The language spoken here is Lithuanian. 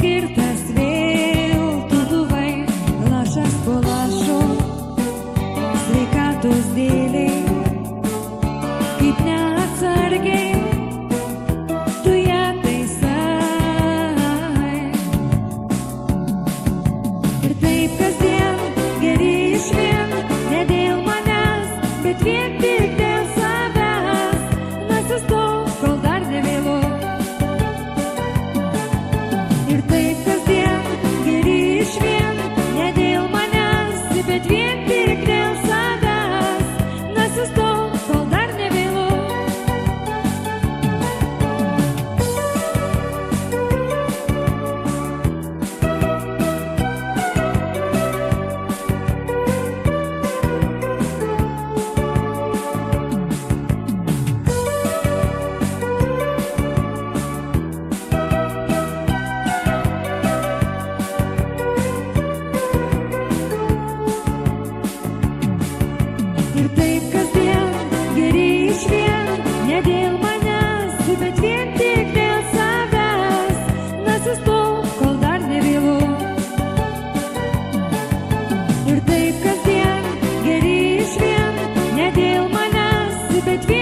skirtas vėl tu buvai lašas po lašo sveikatos dėlei bet vien tik dėl savęs nesistok, kol dar nevėlu. Ir taip kasdien geri iš vien, ne dėl manęs, bet vien.